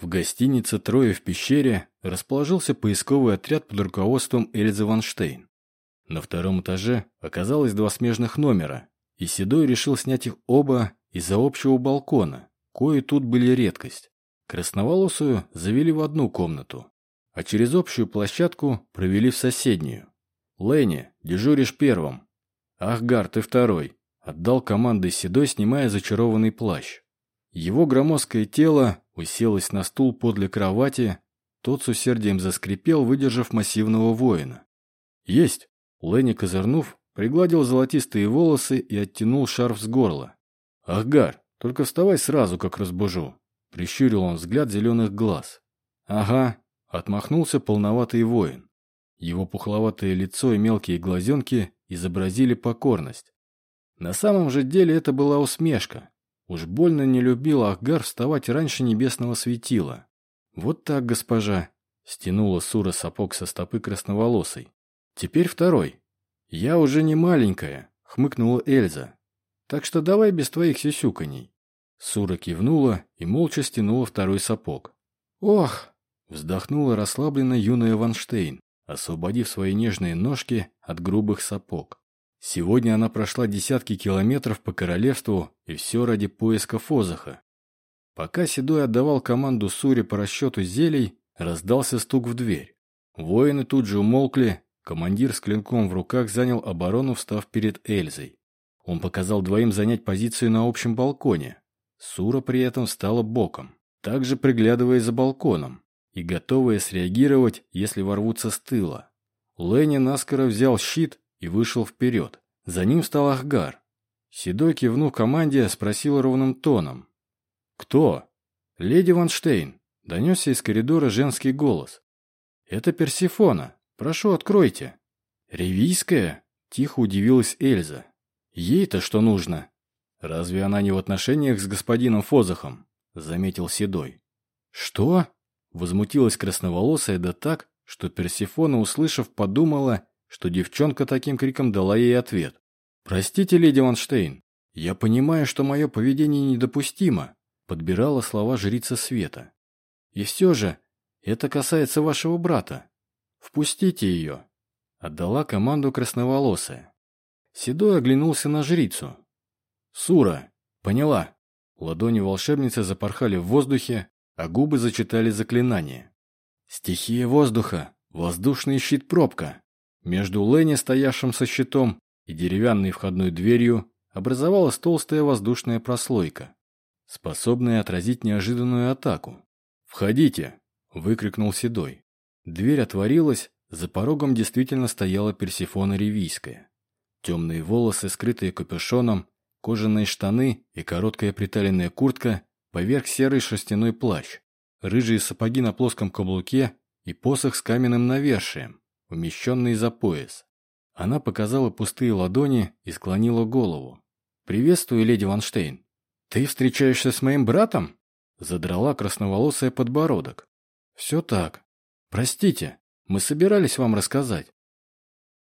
В гостинице «Трое в пещере» расположился поисковый отряд под руководством Эльзы Ванштейн. На втором этаже оказалось два смежных номера, и Седой решил снять их оба из-за общего балкона, кои тут были редкость. Красноволосую завели в одну комнату, а через общую площадку провели в соседнюю. «Ленни, дежуришь первым». «Ахгар, ты второй», — отдал команды Седой, снимая зачарованный плащ. Его громоздкое тело уселось на стул подле кровати, тот с усердием заскрипел, выдержав массивного воина. «Есть!» Ленни, козырнув, пригладил золотистые волосы и оттянул шарф с горла. «Ахгар, только вставай сразу, как разбужу!» Прищурил он взгляд зеленых глаз. «Ага», — отмахнулся полноватый воин. Его пухловатое лицо и мелкие глазенки изобразили покорность. На самом же деле это была усмешка. Уж больно не любил Ахгар вставать раньше небесного светила. «Вот так, госпожа», — стянула Сура сапог со стопы красноволосой. «Теперь второй». «Я уже не маленькая», — хмыкнула Эльза. «Так что давай без твоих сисюканий». Сура кивнула и молча стянула второй сапог. «Ох!» — вздохнула расслабленно юная Ванштейн, освободив свои нежные ножки от грубых сапог. Сегодня она прошла десятки километров по королевству, и все ради поиска Фозаха. Пока Седой отдавал команду Суре по расчету зелий, раздался стук в дверь. Воины тут же умолкли Командир с клинком в руках занял оборону, встав перед Эльзой. Он показал двоим занять позицию на общем балконе. Сура при этом встала боком, также приглядывая за балконом и готовая среагировать, если ворвутся с тыла. Ленни наскоро взял щит и вышел вперед. За ним стал Ахгар. Седой, кивнув команде, спросил ровным тоном. «Кто?» «Леди Ванштейн», — донесся из коридора женский голос. «Это Персифона. «Прошу, откройте». «Ревийская?» – тихо удивилась Эльза. «Ей-то что нужно?» «Разве она не в отношениях с господином Фозахом?» – заметил Седой. «Что?» – возмутилась красноволосая да так, что Персифона, услышав, подумала, что девчонка таким криком дала ей ответ. «Простите, леди Ванштейн, я понимаю, что мое поведение недопустимо», – подбирала слова жрица света. «И все же, это касается вашего брата. «Впустите ее!» — отдала команду красноволосая. Седой оглянулся на жрицу. «Сура! Поняла!» Ладони волшебницы запорхали в воздухе, а губы зачитали заклинание. «Стихия воздуха! Воздушный щит-пробка!» Между Ленни, стоявшим со щитом, и деревянной входной дверью образовалась толстая воздушная прослойка, способная отразить неожиданную атаку. «Входите!» — выкрикнул Седой. Дверь отворилась, за порогом действительно стояла Персифона Ревийская. Темные волосы, скрытые капюшоном, кожаные штаны и короткая приталенная куртка поверх серый шерстяной плащ, рыжие сапоги на плоском каблуке и посох с каменным навершием, умещенный за пояс. Она показала пустые ладони и склонила голову. «Приветствую, леди Ванштейн. Ты встречаешься с моим братом?» Задрала красноволосая подбородок. «Все так. «Простите, мы собирались вам рассказать».